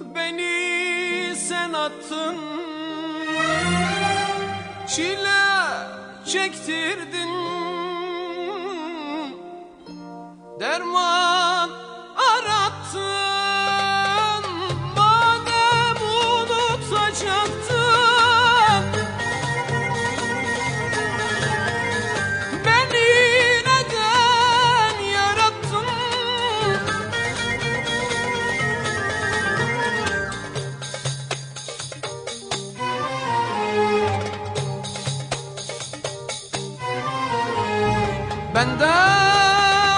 Beni sen attın. Çile çektirdin. Derman Ben de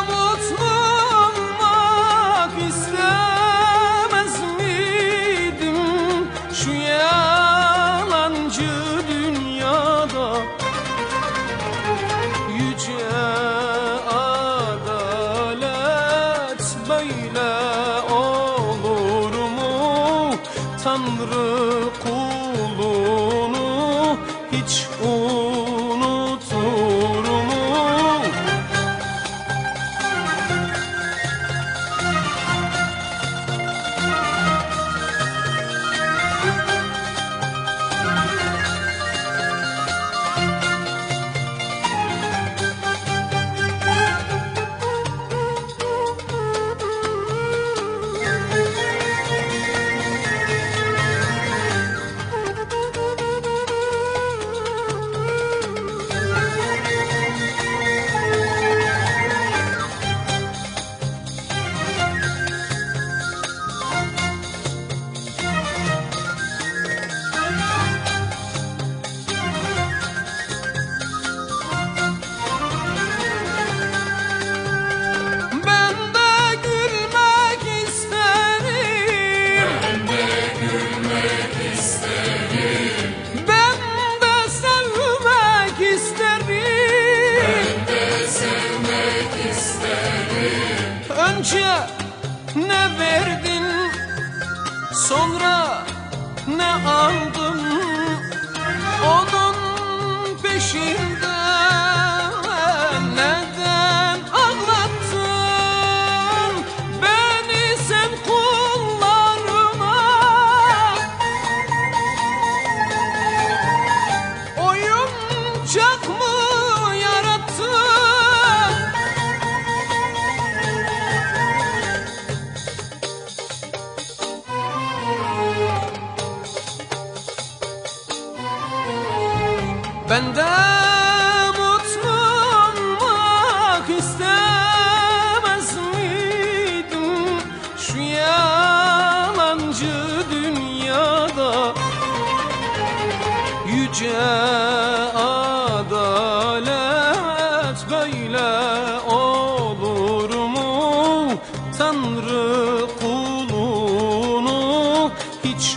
mutlu istemez miydim Şu yalancı dünyada Yüce adalet böyle olur mu? Tanrı kulunu hiç unutur Önce ne verdin? Sonra ne aldın? Onun peşinde Ben de mutlu olmak istemez miydim Şu yalancı dünyada Yüce adalet böyle olur mu? Tanrı kulunu hiç